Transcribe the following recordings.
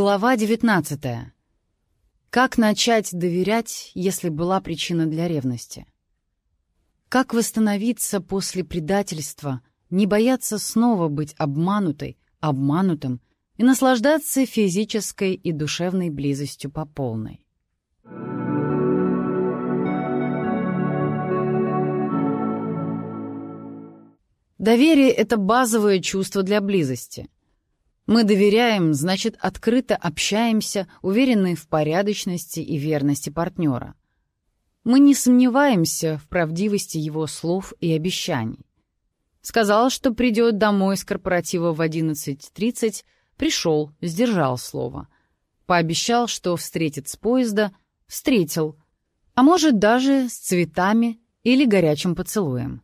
Глава 19. Как начать доверять, если была причина для ревности? Как восстановиться после предательства, не бояться снова быть обманутой, обманутым и наслаждаться физической и душевной близостью по полной? Доверие — это базовое чувство для близости — мы доверяем, значит, открыто общаемся, уверенные в порядочности и верности партнера. Мы не сомневаемся в правдивости его слов и обещаний. Сказал, что придет домой с корпоратива в 11.30, пришел, сдержал слово. Пообещал, что встретит с поезда, встретил, а может даже с цветами или горячим поцелуем.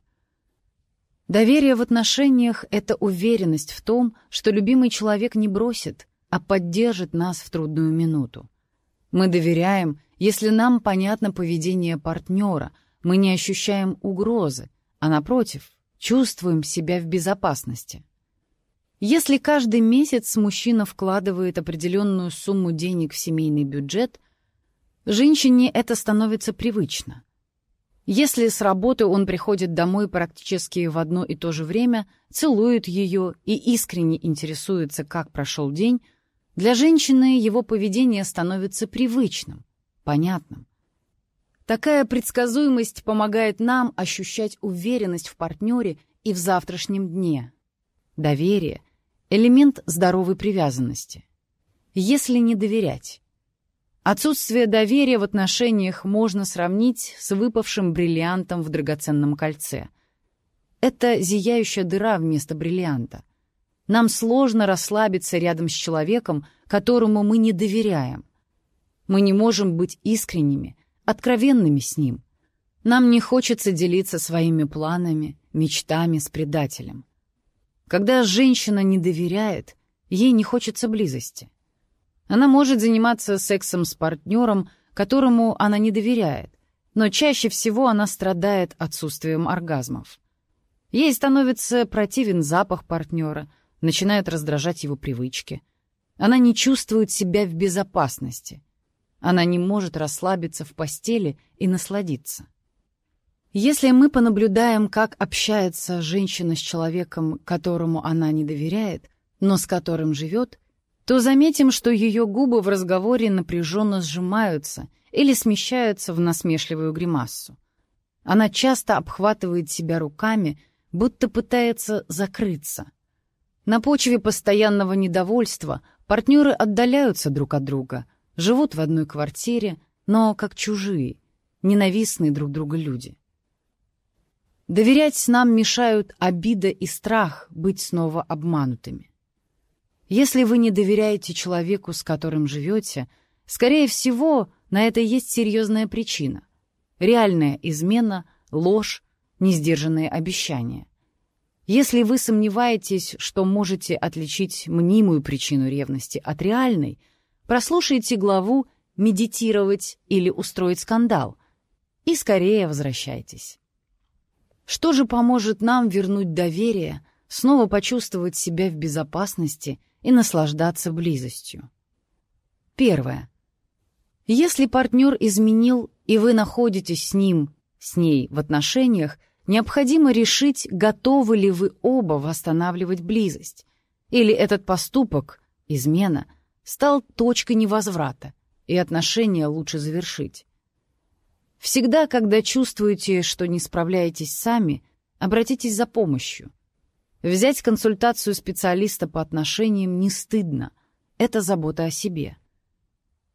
Доверие в отношениях — это уверенность в том, что любимый человек не бросит, а поддержит нас в трудную минуту. Мы доверяем, если нам понятно поведение партнера, мы не ощущаем угрозы, а напротив, чувствуем себя в безопасности. Если каждый месяц мужчина вкладывает определенную сумму денег в семейный бюджет, женщине это становится привычно — если с работы он приходит домой практически в одно и то же время, целует ее и искренне интересуется, как прошел день, для женщины его поведение становится привычным, понятным. Такая предсказуемость помогает нам ощущать уверенность в партнере и в завтрашнем дне. Доверие — элемент здоровой привязанности. Если не доверять, Отсутствие доверия в отношениях можно сравнить с выпавшим бриллиантом в драгоценном кольце. Это зияющая дыра вместо бриллианта. Нам сложно расслабиться рядом с человеком, которому мы не доверяем. Мы не можем быть искренними, откровенными с ним. Нам не хочется делиться своими планами, мечтами с предателем. Когда женщина не доверяет, ей не хочется близости. Она может заниматься сексом с партнером, которому она не доверяет, но чаще всего она страдает отсутствием оргазмов. Ей становится противен запах партнера, начинают раздражать его привычки. Она не чувствует себя в безопасности. Она не может расслабиться в постели и насладиться. Если мы понаблюдаем, как общается женщина с человеком, которому она не доверяет, но с которым живет, то заметим, что ее губы в разговоре напряженно сжимаются или смещаются в насмешливую гримассу. Она часто обхватывает себя руками, будто пытается закрыться. На почве постоянного недовольства партнеры отдаляются друг от друга, живут в одной квартире, но как чужие, ненавистные друг друга люди. Доверять нам мешают обида и страх быть снова обманутыми. Если вы не доверяете человеку, с которым живете, скорее всего, на это есть серьезная причина. Реальная измена, ложь, несдержанные обещания. Если вы сомневаетесь, что можете отличить мнимую причину ревности от реальной, прослушайте главу «Медитировать или устроить скандал» и скорее возвращайтесь. Что же поможет нам вернуть доверие, снова почувствовать себя в безопасности – и наслаждаться близостью. Первое. Если партнер изменил, и вы находитесь с ним, с ней в отношениях, необходимо решить, готовы ли вы оба восстанавливать близость. Или этот поступок, измена, стал точкой невозврата, и отношения лучше завершить. Всегда, когда чувствуете, что не справляетесь сами, обратитесь за помощью — Взять консультацию специалиста по отношениям не стыдно. Это забота о себе.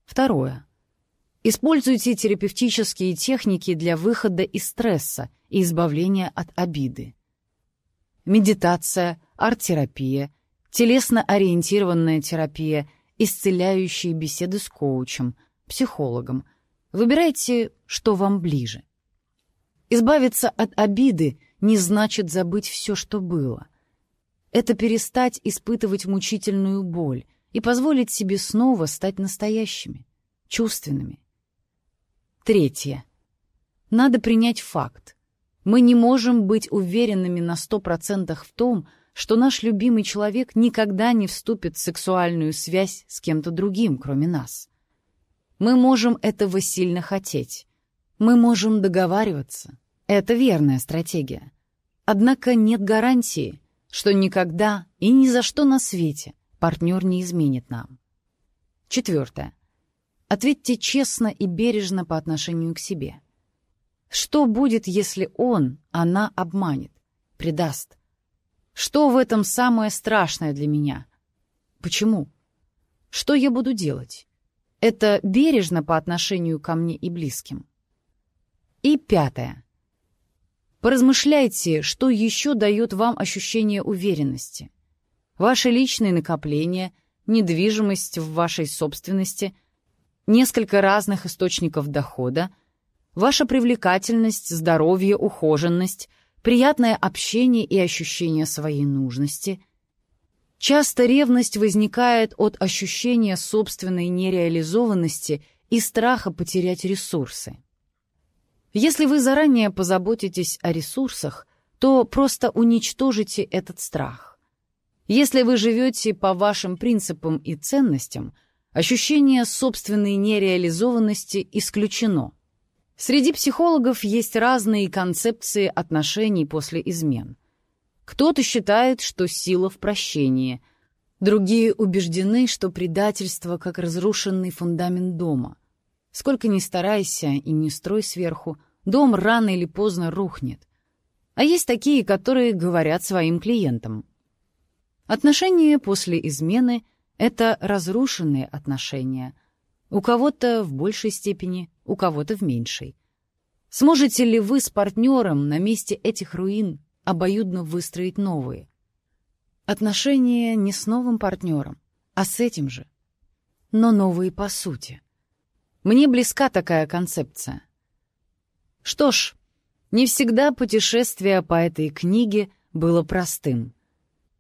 Второе. Используйте терапевтические техники для выхода из стресса и избавления от обиды. Медитация, арт-терапия, телесно-ориентированная терапия, исцеляющие беседы с коучем, психологом. Выбирайте, что вам ближе. Избавиться от обиды не значит забыть все, что было — это перестать испытывать мучительную боль и позволить себе снова стать настоящими, чувственными. Третье. Надо принять факт. Мы не можем быть уверенными на сто процентах в том, что наш любимый человек никогда не вступит в сексуальную связь с кем-то другим, кроме нас. Мы можем этого сильно хотеть. Мы можем договариваться. Это верная стратегия. Однако нет гарантии, что никогда и ни за что на свете партнер не изменит нам. Четвертое. Ответьте честно и бережно по отношению к себе. Что будет, если он, она обманет, предаст? Что в этом самое страшное для меня? Почему? Что я буду делать? Это бережно по отношению ко мне и близким. И пятое. Поразмышляйте, что еще дает вам ощущение уверенности. Ваши личные накопления, недвижимость в вашей собственности, несколько разных источников дохода, ваша привлекательность, здоровье, ухоженность, приятное общение и ощущение своей нужности. Часто ревность возникает от ощущения собственной нереализованности и страха потерять ресурсы. Если вы заранее позаботитесь о ресурсах, то просто уничтожите этот страх. Если вы живете по вашим принципам и ценностям, ощущение собственной нереализованности исключено. Среди психологов есть разные концепции отношений после измен. Кто-то считает, что сила в прощении, другие убеждены, что предательство как разрушенный фундамент дома — Сколько ни старайся и не строй сверху, дом рано или поздно рухнет. А есть такие, которые говорят своим клиентам. Отношения после измены — это разрушенные отношения. У кого-то в большей степени, у кого-то в меньшей. Сможете ли вы с партнером на месте этих руин обоюдно выстроить новые? Отношения не с новым партнером, а с этим же, но новые по сути. Мне близка такая концепция. Что ж, не всегда путешествие по этой книге было простым.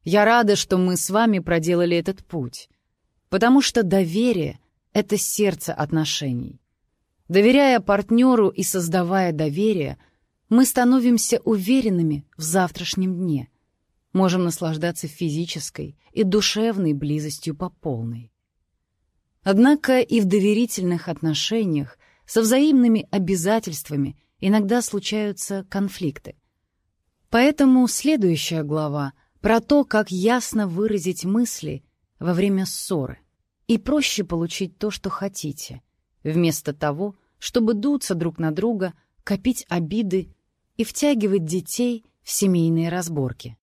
Я рада, что мы с вами проделали этот путь, потому что доверие — это сердце отношений. Доверяя партнеру и создавая доверие, мы становимся уверенными в завтрашнем дне, можем наслаждаться физической и душевной близостью по полной. Однако и в доверительных отношениях со взаимными обязательствами иногда случаются конфликты. Поэтому следующая глава про то, как ясно выразить мысли во время ссоры и проще получить то, что хотите, вместо того, чтобы дуться друг на друга, копить обиды и втягивать детей в семейные разборки.